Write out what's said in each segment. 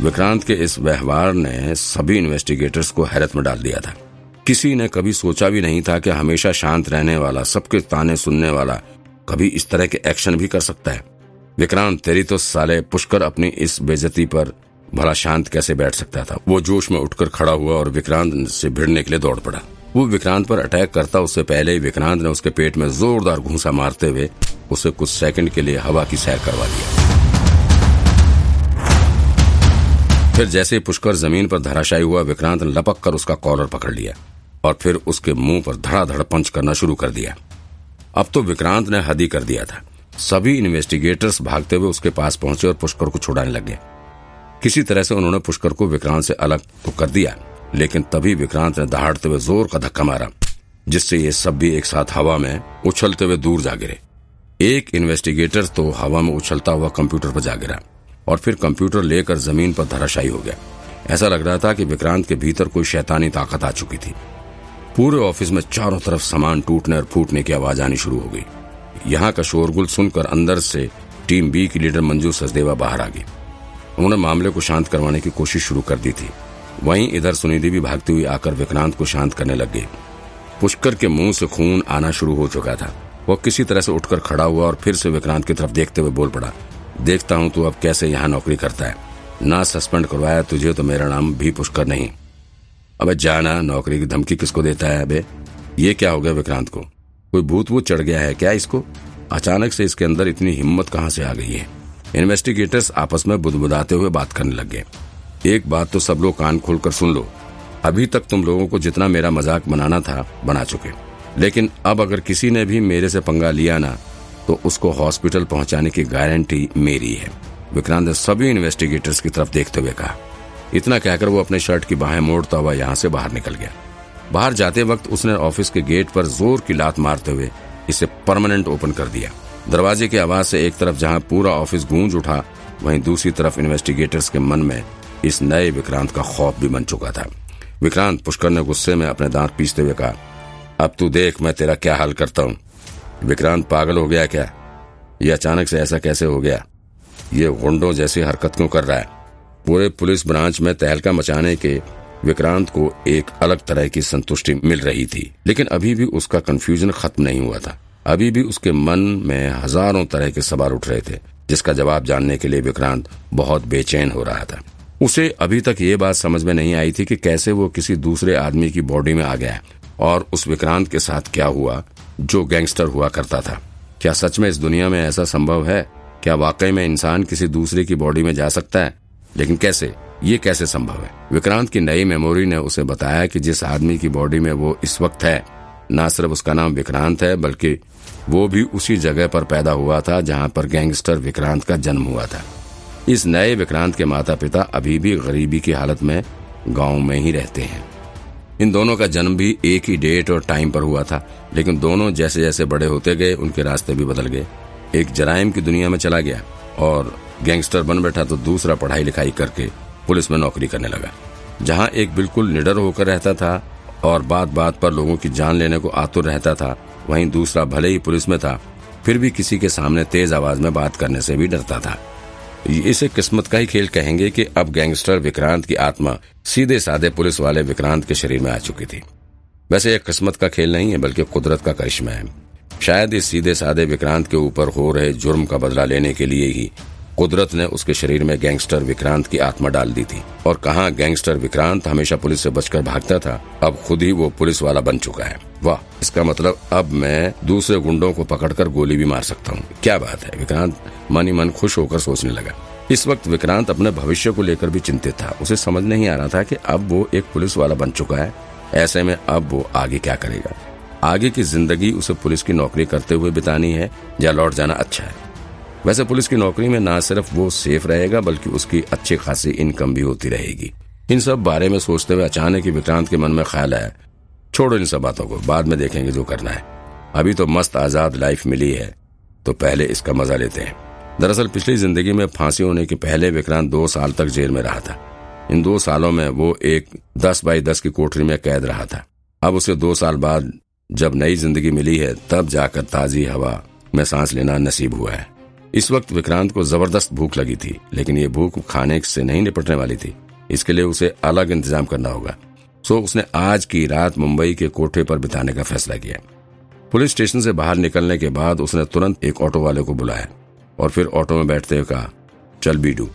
विक्रांत के इस व्यवहार ने सभी इन्वेस्टिगेटर्स को हैरत में डाल दिया था। किसी ने कभी सोचा भी नहीं था कि हमेशा शांत रहने वाला, सबके ताने सुनने वाला, कभी इस तरह के एक्शन भी कर सकता है। विक्रांत, तेरी तो साले पुष्कर अपनी इस बेजती पर भला शांत कैसे बैठ सकता था? वो जोश में उठकर खड़ा हुआ और विक्रांत से भिड़ने के लिए दौड़ पड़ा। वो विक्रांत पर अटैक करता, उससे पहले ही विक्रांत ने उसके पेट में जोरदार घूसा मारते हुए उसे कुछ सेकंड के लिए हवा की सैर करवा दिया। फिर जैसे पुष्कर ज़मीन पर धराशायी हुआ, विक्रांत ने लपक कर उसका कॉलर पकड़ लिया और फिर उसके मुँह पर धड़ाधड़ पंच करना शुरू कर दिया। अब तो विक्रांत ने हदी कर दिया था। सभी इन्वेस्टिगेटर्स भागते हुए उसके पास पहुँचे और पुष्कर को छुड़ाने लगे। किसी तरह से उन्होंने पुष्कर को विक्रांत से अलग तो कर दिया, लेकिन तभी विक्रांत ने दहाड़ते हुए ज़ोर का धक्का मारा, जिससे ये सब भी एक साथ हवा में उछलते हुए दूर जा गिरे। एक इन्वेस्टिगेटर तो हवा में उछलता हुआ कंप्यूटर पर जा गिरा। और फिर कंप्यूटर लेकर ज़मीन पर धराशायी हो गया। ऐसा लग रहा था कि विक्रांत के भीतर कोई शैतानी ताकत आ चुकी थी। पूरे ऑफ़िस में चारों तरफ़ सामान टूटने और फूटने की आवाज़ आनी शुरू हो गई। यहाँ का शोरगुल सुनकर अंदर से टीम बी की लीडर मंजू सचदेवा बाहर आ गई। उन्होंने मामले को शांत करवाने की कोशिश शुरू कर दी थी। वहीं इधर सुनिधि भी भागती हुई आकर विक्रांत को शांत करने लग गई। पुष्कर के मुँह से खून आना शुरू हो चुका था। वो किसी तरह से उठकर खड़ा हुआ और फिर से विक्रांत की तरफ़ देखते हुए बोल पड़ा देखता हूँ तू अब कैसे यहाँ नौकरी करता है। ना सस्पेंड करवाया तुझे तो मेरा नाम भी पुष्कर नहीं। अबे जाना, नौकरी की धमकी किसको देता है अबे? ये क्या हो गया विक्रांत को? कोई भूत वूत चढ़ गया है क्या इसको? अचानक से इसके अंदर इतनी हिम्मत कहाँ से आ गई है? इन्वेस्टिगेटर्स आपस में बुदबुदाते हुए बात करने लग गए। एक बात तो सब लोग कान खोलकर सुन लो। अभी तक तुम लोगों को जितना मेरा मज़ाक बनाना था, बना चुके। लेकिन अब अगर किसी ने भी मेरे से पंगा लिया ना तो उसको हॉस्पिटल पहुँचाने की गारंटी मेरी है। विक्रांत ने सभी इन्वेस्टिगेटर्स की तरफ़ देखते हुए कहा, इतना कहकर वो अपने शर्ट की बाहें मोड़ता हुआ यहाँ से बाहर निकल गया। बाहर जाते वक्त उसने ऑफ़िस के गेट पर ज़ोर की लात मारते हुए इसे परमानेंट ओपन कर दिया। दरवाजे की आवाज़ से एक तरफ़ जहाँ पूरा ऑफ़िस गूंज उठा, वहीं दूसरी तरफ़ इन्वेस्टिगेटर्स के मन में इस नए विक्रांत का खौफ भी बन चुका था। विक्रांत पुष्कर ने गुस्से में अपने दांत पीसते हुए कहा, अब तू देख मैं तेरा क्या हाल करता हूँ। विक्रांत पागल हो गया क्या? ये अचानक से ऐसा कैसे हो गया? ये गुंडों जैसी हरकत क्यों कर रहा है? पूरे पुलिस ब्रांच में तहलका मचाने के विक्रांत को एक अलग तरह की संतुष्टि मिल रही थी। लेकिन अभी भी उसका कंफ्यूजन खत्म नहीं हुआ था। अभी भी उसके मन में हज़ारों तरह के सवाल उठ रहे थे, जिसका जवाब जानने के लिए विक्रांत बहुत बेचैन हो रहा था। उसे अभी तक ये बात समझ में नहीं आई थी कि कैसे वो किसी दूसरे आदमी की बॉडी में आ गया और उस विक्रांत के साथ क्या हुआ जो गैंगस्टर हुआ करता था। क्या सच में इस दुनिया में ऐसा संभव है? क्या वाकई में इंसान किसी दूसरे की बॉडी में जा सकता है? लेकिन कैसे? ये कैसे संभव है? विक्रांत की नई मेमोरी ने उसे बताया कि जिस आदमी की बॉडी में वो इस वक्त है, न सिर्फ़ उसका नाम विक्रांत है, बल्कि वो भी उसी जगह पर पैदा हुआ था जहाँ पर गैंगस्टर विक्रांत का जन्म हुआ था। इस नए विक्रांत के माता पिता अभी भी गरीबी की हालत में गाँव में ही रहते हैं। इन दोनों का जन्म भी एक ही डेट और टाइम पर हुआ था, लेकिन दोनों जैसे जैसे बड़े होते गए, उनके रास्ते भी बदल गए। एक जराइम की दुनिया में चला गया और गैंगस्टर बन बैठा तो दूसरा पढ़ाई लिखाई करके पुलिस में नौकरी करने लगा, जहाँ एक बिल्कुल निडर होकर रहता था और बात बात पर लोगों की जान लेने को आतुर रहता था, वहीं दूसरा भले ही पुलिस में था, फिर भी किसी के सामने तेज आवाज़ में बात करने से भी डरता था। इसे किस्मत का ही खेल कहेंगे कि अब गैंगस्टर विक्रांत की आत्मा सीधे साधे पुलिस वाले विक्रांत के शरीर में आ चुकी थी। वैसे यह किस्मत का खेल नहीं है, बल्कि कुदरत का करिश्मा है। शायद इस सीधे साधे विक्रांत के ऊपर हो रहे जुर्म का बदला लेने के लिए ही कुदरत ने उसके शरीर में गैंगस्टर विक्रांत की आत्मा डाल दी थी। और कहा गैंगस्टर विक्रांत हमेशा पुलिस से बचकर भागता था, अब खुद ही वो पुलिस वाला बन चुका है। वाह, इसका मतलब अब मैं दूसरे गुंडों को पकड़कर गोली भी मार सकता हूँ। क्या बात है, विक्रांत। मन ही मन खुश होकर सोचने लगा। इस वक्त विक्रांत अपने भविष्य को लेकर भी चिंतित था। उसे समझ नहीं आ रहा था कि अब वो एक पुलिस वाला बन चुका है। ऐसे में अब वो आगे क्या करेगा? आगे की ज़िंदगी उसे पुलिस की नौकरी करते हुए बितानी है या लौट जाना अच्छा है? वैसे पुलिस की नौकरी में ना सिर्फ़ वो सेफ़ रहेगा, बल्कि उसकी अच्छी खासी इनकम भी होती रहेगी। इन सब बारे में सोचते हुए अचानक ही विक्रांत के मन में ख्याल आया। छोड़ो इन सब बातों को, बाद में देखेंगे जो करना है। अभी तो मस्त आज़ाद लाइफ मिली है तो पहले इसका मज़ा लेते हैं। दरअसल पिछली ज़िंदगी में फांसी होने के पहले विक्रांत दो साल तक जेल में रहा था। इन दो सालों में वो एक दस बाई दस की कोठरी में कैद रहा था। अब उसे दो साल बाद जब नई ज़िंदगी मिली है, तब जाकर ताजी हवा में सांस लेना नसीब हुआ है। इस वक्त विक्रांत को ज़बरदस्त भूख लगी थी, लेकिन ये भूख खाने से नहीं निपटने वाली थी। इसके लिए उसे अलग इंतज़ाम करना होगा। सो उसने आज की रात मुंबई के कोठे पर बिताने का फैसला किया। पुलिस स्टेशन से बाहर निकलने के बाद उसने तुरंत एक ऑटो वाले को बुलाया और फिर ऑटो में बैठते हुए कहा, चल बीडू,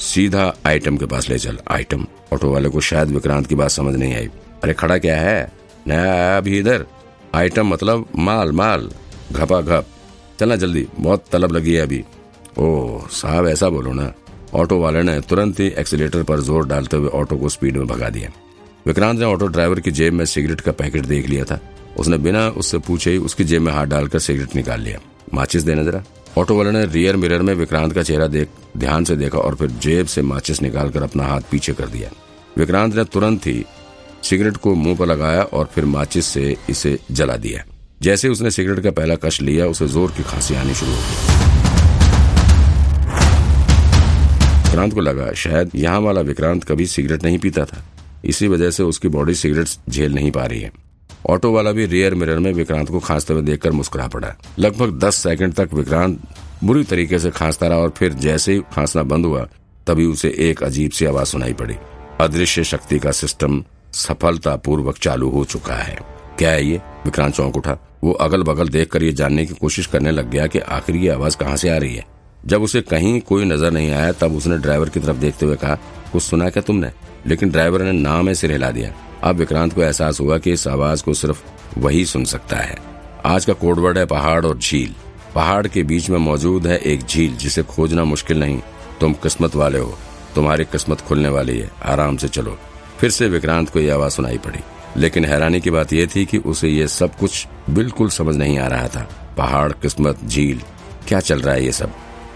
सीधा आइटम के पास ले चल। आइटम, ऑटो वाले को शायद विक्रांत की बात समझ नहीं आई। अरे खड़ा क्या है? नया आया अभी इधर। आइटम मतलब माल माल। घपा घप। चलना जल्दी। बहुत तलब लगी है अभी। ओह साहब, ऐसा बोलो ना। ऑटो वाले ने तुरंत ही एक्सीटर पर ज़ोर डालते हुए ऑटो को स्पीड में भगा दिया। विक्रांत ने ऑटो ड्राइवर की जेब में सिगरेट का पैकेट देख लिया था। उसने बिना उससे पूछे ही उसकी जेब में हाथ डालकर सिगरेट निकाल लिया। माचिस देना जरा। ऑटो वाले ने रियर मिरर में विक्रांत का चेहरा देख, ध्यान से देखा और फिर जेब से माचिस निकालकर अपना हाथ पीछे कर दिया। विक्रांत ने तुरंत ही सिगरेट को मुँह पर लगाया और फिर माचिस से इसे जला दिया। जैसे उसने सिगरेट का पहला कश लिया, उसे ज़ोर की खांसी आनी शुरू हो गई। विक्रांत को लगा, शायद यहाँ वाला विक्रांत कभी सिगरेट नहीं पीता था। इसी वजह से उसकी बॉडी सिगरेट झेल नहीं पा रही है। ऑटो वाला भी रियर मिरर में विक्रांत को खांसते हुए देखकर मुस्कुरा पड़ा। लगभग दस सेकंड तक विक्रांत बुरी तरीके से खांसता रहा और फिर जैसे ही खांसना बंद हुआ, तभी उसे एक अजीब सी आवाज़ सुनाई पड़ी। अदृश्य शक्ति का सिस्टम सफलता पूर्वक चालू हो चुका है। क्या है ये? विक्रांत चौंक उठा। वो अगल बगल देखकर ये जानने की कोशिश करने लग गया कि आखिर ये आवाज़ कहाँ से आ रही है। जब उसे कहीं कोई नज़र नहीं आया, तब उसने ड्राइवर की तरफ़ देखते हुए कहा, कुछ सुना क्या तुमने? लेकिन ड्राइवर ने नाम में सिर हिला दिया। अब विक्रांत को एहसास हुआ कि इस आवाज़ को सिर्फ़ वही सुन सकता है। आज का कोडवर्ड है पहाड़ और झील। पहाड़ के बीच में मौजूद है एक झील, जिसे खोजना मुश्किल नहीं। तुम किस्मत वाले हो। तुम्हारी किस्मत खुलने वाली है। आराम से चलो। फिर से विक्रांत को यह आवाज़ सुनाई पड़ी। लेकिन हैरानी की बात यह थी कि उसे ये सब कुछ बिल्कुल समझ नहीं आ रहा था। पहाड़, किस्मत, झील, क्या चल रहा है ये सब?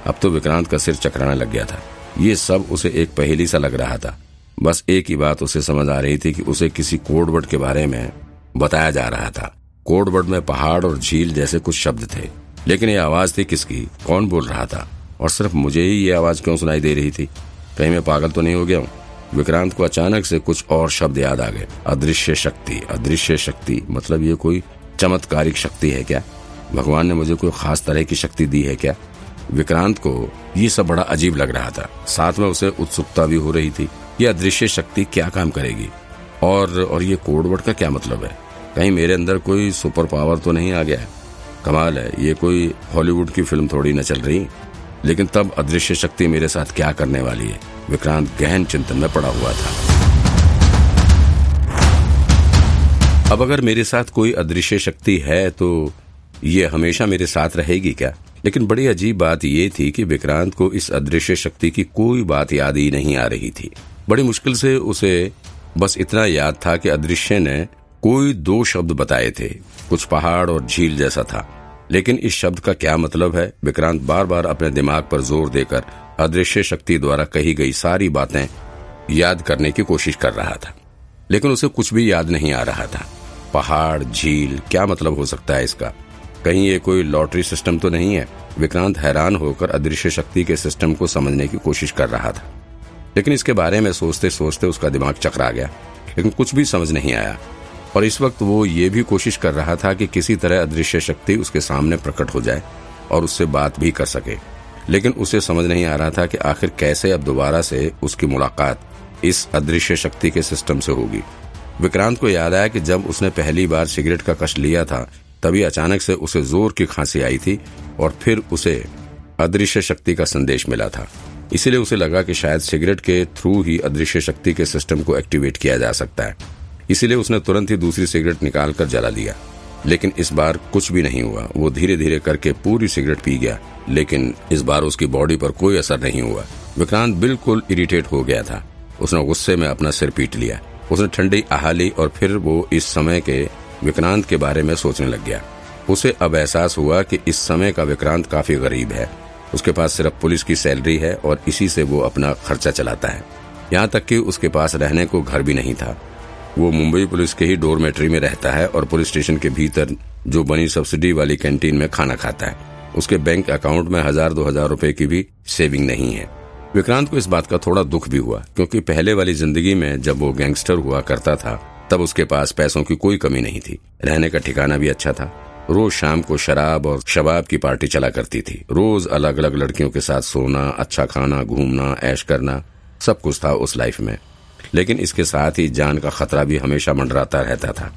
अब तो विक्रांत का सिर चकराने लग गया था। ये सब उसे एक पहेली सा लग रहा था। बस एक ही बात उसे समझ आ रही थी कि उसे किसी कोडवर्ड के बारे में बताया जा रहा था। कोडवर्ड में पहाड़ और झील जैसे कुछ शब्द थे। लेकिन ये आवाज़ थी किसकी? कौन बोल रहा था? और सिर्फ़ मुझे ही ये आवाज़ क्यों सुनाई दे रही थी? कहीं मैं पागल तो नहीं हो गया हूँ? विक्रांत को अचानक से कुछ और शब्द याद आ गए। अदृश्य शक्ति अदृश्य शक्ति मतलब ये कोई चमत्कारिक शक्ति है क्या? भगवान ने मुझे कोई खास तरह की शक्ति दी है क्या? विक्रांत को ये सब बड़ा अजीब लग रहा था। साथ में उसे उत्सुकता भी हो रही थी ये अदृश्य शक्ति क्या काम करेगी। और और ये कोडवर्ड का क्या मतलब है? कहीं मेरे अंदर कोई सुपर पावर तो नहीं आ गया? है कमाल है, ये कोई हॉलीवुड की फ़िल्म थोड़ी न चल रही। लेकिन तब अदृश्य शक्ति मेरे साथ क्या करने वाली है? विक्रांत गहन चिंतन में पड़ा हुआ था। अब अगर मेरे साथ कोई अदृश्य शक्ति है तो ये हमेशा मेरे साथ रहेगी क्या? लेकिन बड़ी अजीब बात ये थी कि विक्रांत को इस अदृश्य शक्ति की कोई बात याद ही नहीं आ रही थी। बड़ी मुश्किल से उसे बस इतना याद था कि अदृश्य ने कोई दो शब्द बताए थे। कुछ पहाड़ और झील जैसा था। लेकिन इस शब्द का क्या मतलब है? विक्रांत बार बार अपने दिमाग पर ज़ोर देकर अदृश्य शक्ति द्वारा कही गई सारी बातें याद करने की कोशिश कर रहा था। लेकिन उसे कुछ भी याद नहीं आ रहा था। पहाड़, झील, क्या मतलब हो सकता है इसका? कहीं ये कोई लॉटरी सिस्टम तो नहीं है? विक्रांत हैरान होकर अदृश्य शक्ति के सिस्टम को समझने की कोशिश कर रहा था। लेकिन इसके बारे में सोचते सोचते उसका दिमाग चकरा गया। लेकिन कुछ भी समझ नहीं आया। और इस वक्त वो ये भी कोशिश कर रहा था कि किसी तरह अदृश्य शक्ति उसके सामने प्रकट हो जाए और उससे बात भी कर सके। लेकिन उसे समझ नहीं आ रहा था कि आखिर कैसे अब दोबारा से उसकी मुलाकात इस अदृश्य शक्ति के सिस्टम से होगी। विक्रांत को याद आया कि जब उसने पहली बार सिगरेट का कष्ट लिया था, तभी अचानक से उसे ज़ोर की खांसी आई थी और फिर उसे अदृश्य शक्ति का संदेश मिला था। इसीलिए उसे लगा कि शायद सिगरेट के थ्रू ही अदृश्य शक्ति के सिस्टम को एक्टिवेट किया जा सकता है। इसीलिए उसने तुरंत ही दूसरी सिगरेट निकाल कर जला दिया। लेकिन इस बार कुछ भी नहीं हुआ। वो धीरे धीरे करके पूरी सिगरेट पी गया। लेकिन इस बार उसकी बॉडी पर कोई असर नहीं हुआ। विक्रांत बिल्कुल इरिटेट हो गया था। उसने गुस्से में अपना सिर पीट लिया। उसने ठंडी आहाली और फिर वो इस समय के विक्रांत के बारे में सोचने लग गया। उसे अब एहसास हुआ कि इस समय का विक्रांत काफ़ी गरीब है। उसके पास सिर्फ़ पुलिस की सैलरी है और इसी से वो अपना खर्चा चलाता है। यहाँ तक कि उसके पास रहने को घर भी नहीं था। वो मुंबई पुलिस के ही डोरमेट्री में रहता है और पुलिस स्टेशन के भीतर जो बनी सब्सिडी वाली कैंटीन में खाना खाता है। उसके बैंक अकाउंट में हज़ार, दो हज़ार रूपए की भी सेविंग नहीं है। विक्रांत को इस बात का थोड़ा दुख भी हुआ, क्योंकि पहले वाली ज़िंदगी में जब वो गैंगस्टर हुआ करता था, तब उसके पास पैसों की कोई कमी नहीं थी। रहने का ठिकाना भी अच्छा था। रोज शाम को शराब और शबाब की पार्टी चला करती थी। रोज अलग अलग लड़कियों के साथ सोना अच्छा खाना, घूमना, ऐश करना, सब कुछ था उस लाइफ में। लेकिन इसके साथ ही जान का खतरा भी हमेशा मंडराता रहता था।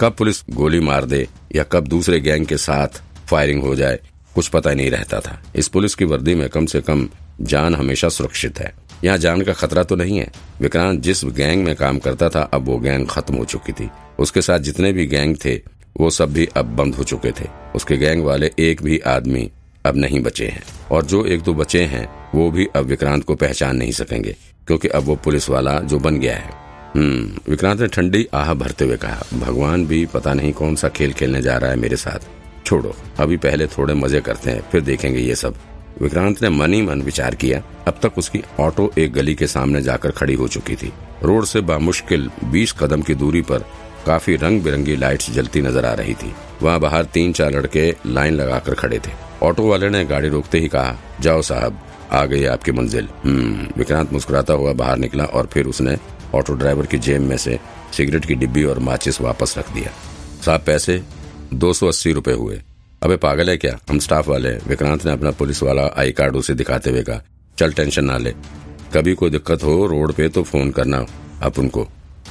कब पुलिस गोली मार दे या कब दूसरे गैंग के साथ फायरिंग हो जाए, कुछ पता नहीं रहता था। इस पुलिस की वर्दी में कम से कम जान हमेशा सुरक्षित है। यहाँ जान का खतरा तो नहीं है। विक्रांत जिस गैंग में काम करता था, अब वो गैंग खत्म हो चुकी थी। उसके साथ जितने भी गैंग थे, वो सब भी अब बंद हो चुके थे। उसके गैंग वाले एक भी आदमी अब नहीं बचे हैं। और जो एक दो बचे हैं, वो भी अब विक्रांत को पहचान नहीं सकेंगे, क्योंकि अब वो पुलिस वाला जो बन गया है। हम्म विक्रांत ने ठंडी आह भरते हुए कहा, भगवान भी पता नहीं कौन सा खेल खेलने जा रहा है मेरे साथ। छोड़ो, अभी पहले थोड़े मज़े करते हैं, फिर देखेंगे ये सब। विक्रांत ने मन ही मन विचार किया। अब तक उसकी ऑटो एक गली के सामने जाकर खड़ी हो चुकी थी। रोड से बामुश्किल बीस कदम की दूरी पर काफ़ी रंग बिरंगी लाइट्स जलती नज़र आ रही थी। वहाँ बाहर तीन चार लड़के लाइन लगाकर खड़े थे। ऑटो वाले ने गाड़ी रोकते ही कहा, जाओ साहब, आ गई आपकी मंजिल। हम्म विक्रांत मुस्कुराता हुआ बाहर निकला और फिर उसने ऑटो ड्राइवर की जेब में से सिगरेट की डिब्बी और माचिस वापस रख दिया। साहब, पैसे? दो सौ अस्सी रूपए हुए। अबे, पागल है क्या? हम स्टाफ वाले विक्रांत ने अपना पुलिस वाला आई कार्ड उसे दिखाते हुए कहा, चल, टेंशन ना ले। कभी कोई दिक्कत हो रोड पे तो फ़ोन करना अपन को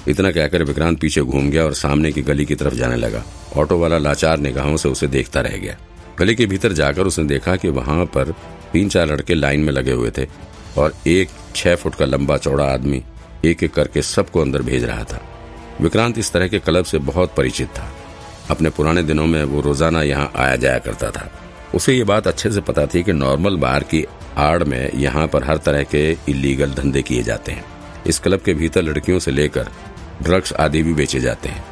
इतना कहकर विक्रांत पीछे घूम गया और सामने की गली की तरफ़ जाने लगा। ऑटो वाला लाचार निगाहों से उसे देखता रह गया। गली के भीतर जाकर उसने देखा कि वहाँ पर तीन चार लड़के लाइन में लगे हुए थे और एक छह फुट का लंबा चौड़ा आदमी एक एक करके सबको अंदर भेज रहा था। विक्रांत इस तरह के क्लब से बहुत परिचित था। अपने पुराने दिनों में वो रोज़ाना यहाँ आया जाया करता था। उसे ये बात अच्छे से पता थी कि नॉर्मल बार की आड़ में यहाँ पर हर तरह के इलीगल धंधे किए जाते हैं। इस क्लब के भीतर लड़कियों से लेकर ड्रग्स आदि भी बेचे जाते हैं।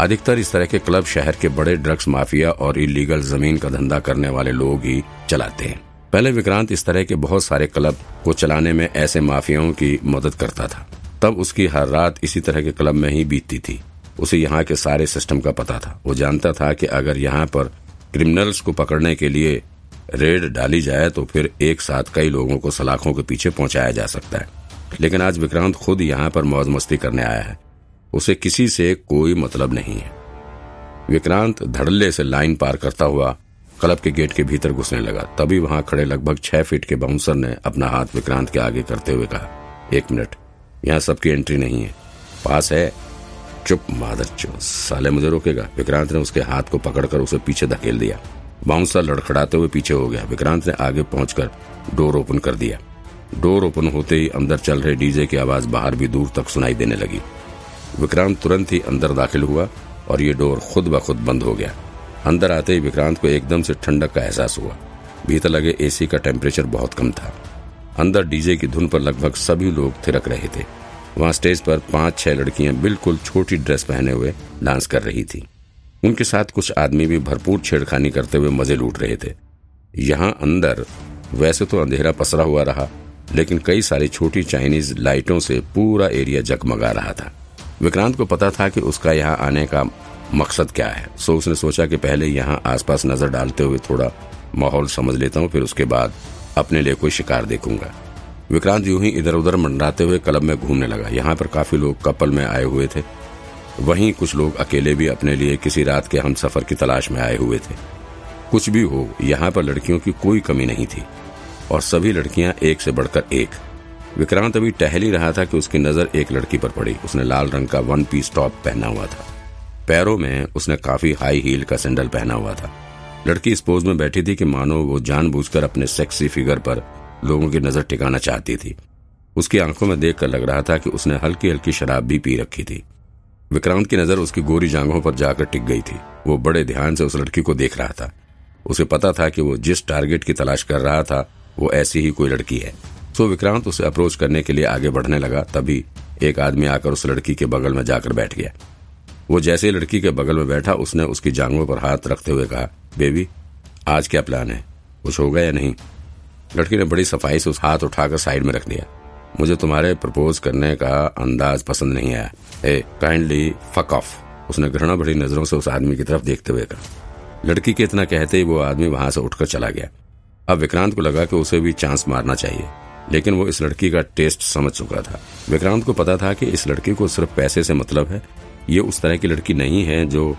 अधिकतर इस तरह के क्लब शहर के बड़े ड्रग्स माफिया और इलीगल ज़मीन का धंधा करने वाले लोग ही चलाते हैं। पहले विक्रांत इस तरह के बहुत सारे क्लब को चलाने में ऐसे माफियाओं की मदद करता था। तब उसकी हर रात इसी तरह के क्लब में ही बीतती थी। उसे यहाँ के सारे सिस्टम का पता था। वो जानता था कि अगर यहाँ पर क्रिमिनल्स को पकड़ने के लिए रेड डाली जाए तो फिर एक साथ कई लोगों को सलाखों के पीछे पहुँचाया जा सकता है। लेकिन आज विक्रांत खुद यहाँ पर मौज मस्ती करने आया है। उसे किसी से कोई मतलब नहीं है। विक्रांत धड़ल्ले से लाइन पार करता हुआ क्लब के गेट के भीतर घुसने लगा। तभी वहाँ खड़े लगभग छह फीट के बाउंसर ने अपना हाथ विक्रांत के आगे करते हुए कहा, एक मिनट, यहाँ सबकी एंट्री नहीं है। पास है? चुप मादर चो साले मुझे रोकेगा। विक्रांत ने उसके हाथ को पकड़कर उसे पीछे धकेल दिया। बाउंसर लड़खड़ाते हुए पीछे हो गया। विक्रांत ने आगे पहुंचकर डोर ओपन कर दिया। डोर ओपन होते ही अंदर चल रहे डीजे की आवाज़ बाहर भी दूर तक सुनाई देने लगी। विक्रांत तुरंत ही अंदर दाखिल हुआ और ये डोर खुद ब खुद बंद हो गया। अंदर आते ही विक्रांत को एकदम से ठंडक का एहसास हुआ। भीतर लगे एसी का टेम्परेचर बहुत कम था। अंदर डीजे की धुन पर लगभग सभी लोग थिरक रहे थे। वहाँ स्टेज पर पाँच छह लड़कियाँ बिल्कुल छोटी ड्रेस पहने हुए डांस कर रही थी। उनके साथ कुछ आदमी भी भरपूर छेड़खानी करते हुए मज़े लूट रहे थे। यहाँ अंदर वैसे तो अंधेरा पसरा हुआ रहा, लेकिन कई सारी छोटी चाइनीज़ लाइटों से पूरा एरिया जगमगा रहा था। विक्रांत को पता था कि उसका यहाँ आने का मकसद क्या है। सो उसने सोचा कि पहले यहाँ आसपास नज़र डालते हुए थोड़ा माहौल समझ लेता हूँ, फिर उसके बाद अपने लिए कोई शिकार देखूँगा। विक्रांत यूँ ही इधर उधर मंडराते हुए क्लब में घूमने लगा। यहाँ पर काफ़ी लोग कपल में आए हुए थे। वहीं कुछ लोग अकेले भी अपने लिए किसी रात के हम सफ़र की तलाश में आए हुए थे। कुछ भी हो, यहाँ पर लड़कियों की कोई कमी नहीं थी। और सभी लड़कियाँ एक से बढ़कर एक। विक्रांत अभी टहल ही रहा था कि उसकी नज़र एक लड़की पर पड़ी। उसने लाल रंग का वन पीस टॉप पहना हुआ था। पैरों में उसने काफ़ी हाई हील का सैंडल पहना हुआ था। लड़की इस पोज में बैठी थी कि मानो वो जानबूझकर अपने सेक्सी फिगर पर लोगों की नज़र टिकाना चाहती थी। उसकी आँखों में देखकर लग रहा था कि उसने हल्की हल्की शराब भी पी रखी थी। विक्रांत की नज़र उसकी गोरी जांघों पर जाकर टिक गई थी। वो बड़े ध्यान से उस लड़की को देख रहा था। उसे पता था कि वो जिस टारगेट की तलाश कर रहा था, वो ऐसी ही कोई लड़की है। सो विक्रांत उसे अप्रोच करने के लिए आगे बढ़ने लगा। तभी एक आदमी आकर उस लड़की के बगल में जाकर बैठ गया। वो जैसे लड़की के बगल में बैठा, उसने उसकी जांघों पर हाथ रखते हुए कहा, बेबी, आज क्या प्लान है? कुछ होगा या नहीं? लड़की ने बड़ी सफ़ाई से उस हाथ उठाकर साइड में रख दिया। मुझे तुम्हारे प्रपोज करने का अंदाज पसंद नहीं आया। ए काइंडली फक ऑफ़ उसने घृणा भरी नज़रों से उस आदमी की तरफ़ देखते हुए कहा। लड़की के इतना कहते ही वो आदमी वहाँ से उठकर चला गया। अब विक्रांत को लगा कि उसे भी चांस मारना चाहिए। लेकिन वो इस लड़की का टेस्ट समझ चुका था। विक्रांत को पता था कि इस लड़की को सिर्फ़ पैसे से मतलब है। ये उस तरह की लड़की नहीं है जो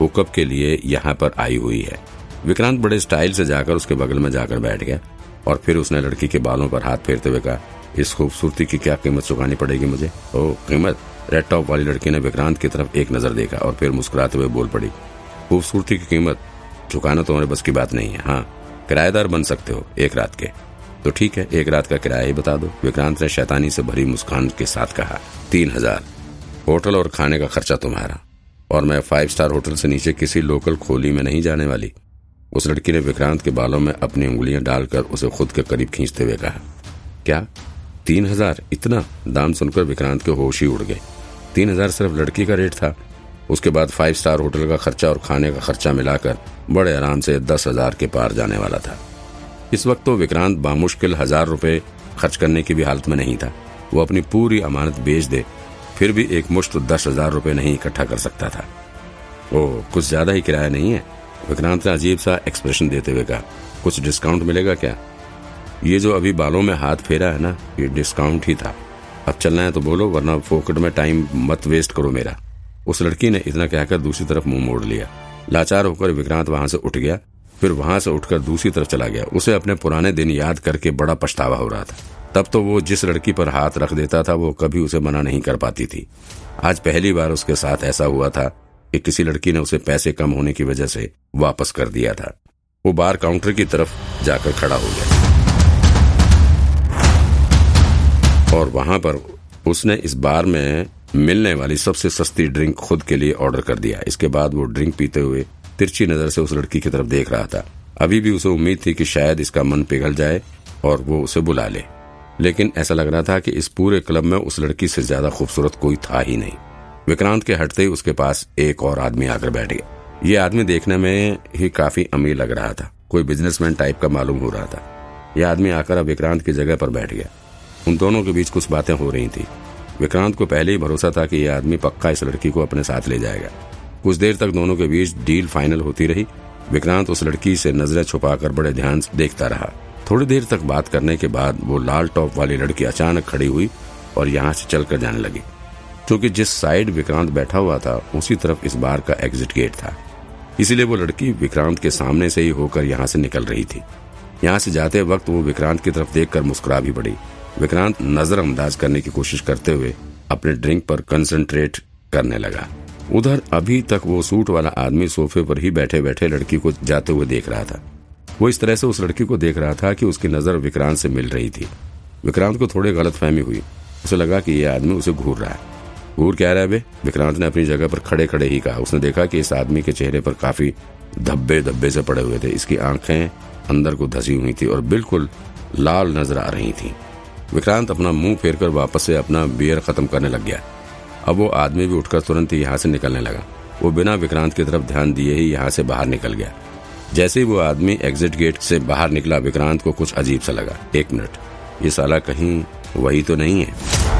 हुकअप के लिए यहाँ पर आई हुई है। विक्रांत बड़े स्टाइल से जाकर उसके बगल में जाकर बैठ गया और फिर उसने लड़की के बालों पर हाथ फेरते हुए कहा, इस खूबसूरती की क्या कीमत चुकानी पड़ेगी मुझे? ओ, कीमत? रेड टॉप वाली लड़की ने विक्रांत की तरफ़ एक नज़र देखा और फिर मुस्कुराते हुए बोल पड़ी, खूबसूरती की कीमत चुकाना तुम्हारे बस की बात नहीं है हाँ। किराएदार बन सकते हो एक रात के। तो ठीक है, एक रात का किराया ही बता दो। विक्रांत ने शैतानी से भरी मुस्कान के साथ कहा, तीन हज़ार। होटल और खाने का खर्चा तुम्हारा। और मैं फाइव स्टार होटल से नीचे किसी लोकल खोली में नहीं जाने वाली। उस लड़की ने विक्रांत के बालों में अपनी उंगलियाँ डालकर उसे खुद के करीब खींचते हुए कहा, क्या? तीन हज़ार? इतना? दाम सुनकर विक्रांत के होश ही उड़ गए। तीन हज़ार सिर्फ़ लड़की का रेट था। उसके बाद फाइव स्टार होटल का खर्चा और खाने का खर्चा मिलाकर बड़े आराम से दस हज़ार के पार जाने वाला था। इस वक्त तो विक्रांत बामुश्किल हज़ार रुपए खर्च करने की भी हालत में नहीं था। वो अपनी पूरी अमानत बेच दे, फिर भी एक मुश्त दस हज़ार रूपए नहीं इकट्ठा कर सकता था। ओ, कुछ ज़्यादा ही किराया नहीं है? विक्रांत ने अजीब सा एक्सप्रेशन देते हुए कहा, कुछ डिस्काउंट मिलेगा क्या? ये जो अभी बालों में हाथ फेरा है ना, ये डिस्काउंट ही था। अब चलना है तो बोलो, वरना फोकट में टाइम मत वेस्ट करो मेरा। उस लड़की ने इतना कहकर दूसरी तरफ़ मुँह मोड़ लिया। लाचार होकर विक्रांत वहाँ से उठ गया। फिर वहाँ से उठकर दूसरी तरफ़ चला गया। उसे अपने पुराने दिन याद करके बड़ा पछतावा हो रहा था। तब तो वो जिस लड़की पर हाथ रख देता था, वो कभी उसे मना नहीं कर पाती थी। आज पहली बार उसके साथ ऐसा हुआ था कि किसी लड़की ने उसे पैसे कम होने की वजह से वापस कर दिया था। वो बार काउंटर की तरफ़ जाकर खड़ा हो गया। और वहाँ पर उसने इस बार में मिलने वाली सबसे सस्ती ड्रिंक खुद के लिए ऑर्डर कर दिया। इसके बाद वो ड्रिंक पीते हुए तिरछी नज़र से उस लड़की की तरफ़ देख रहा था। अभी भी उसे उम्मीद थी कि शायद इसका मन पिघल जाए और वो उसे बुला ले। लेकिन ऐसा लग रहा था कि इस पूरे क्लब में उस लड़की से ज़्यादा खूबसूरत कोई था ही नहीं। विक्रांत के हटते ही उसके पास एक और आदमी आकर बैठ गया। ये आदमी देखने में ही काफ़ी अमीर लग रहा था। कोई बिजनेसमैन टाइप का मालूम हो रहा था। यह आदमी आकर अब विक्रांत की जगह पर बैठ गया। उन दोनों के बीच कुछ बातें हो रही थी। विक्रांत को पहले ही भरोसा था कि यह आदमी पक्का इस लड़की को अपने साथ ले जाएगा। कुछ देर तक दोनों के बीच डील फाइनल होती रही। विक्रांत उस लड़की से नज़रें छुपाकर बड़े ध्यान से देखता रहा। थोड़ी देर तक बात करने के बाद वो लाल टॉप वाली लड़की अचानक खड़ी हुई और यहाँ से चलकर जाने लगी। क्योंकि जिस साइड विक्रांत बैठा हुआ था, उसी तरफ़ इस बार का एग्जिट गेट था। इसीलिए वो लड़की विक्रांत के सामने से ही होकर यहाँ से निकल रही थी। यहाँ से जाते वक्त वो विक्रांत की तरफ़ देखकर मुस्कुरा भी पड़ी। विक्रांत नजरअंदाज करने की कोशिश करते हुए अपने ड्रिंक पर कंसंट्रेट करने लगा। उधर अभी तक वो सूट वाला आदमी सोफे पर ही बैठे बैठे लड़की को जाते हुए देख रहा था। वो इस तरह से उस लड़की को देख रहा था कि उसकी नज़र विक्रांत से मिल रही थी। विक्रांत को थोड़ी गलत फहमी हुई। उसे लगा कि यह आदमी उसे घूर रहा है। घूर क्या रहा है बे? विक्रांत ने अपनी जगह पर खड़े खड़े ही कहा। उसने देखा कि इस आदमी के चेहरे पर काफ़ी धब्बे धब्बे से पड़े हुए थे। इसकी आँखें अंदर को धसी हुई थी और बिल्कुल लाल नज़र आ रही थी। विक्रांत अपना मुँह फेरकर वापस से अपना बियर खत्म करने लग गया। अब वो आदमी भी उठकर तुरंत ही यहाँ से निकलने लगा। वो बिना विक्रांत की तरफ़ ध्यान दिए ही यहाँ से बाहर निकल गया। जैसे ही वो आदमी एग्जिट गेट से बाहर निकला, विक्रांत को कुछ अजीब सा लगा। एक मिनट। ये साला कहीं वही तो नहीं है।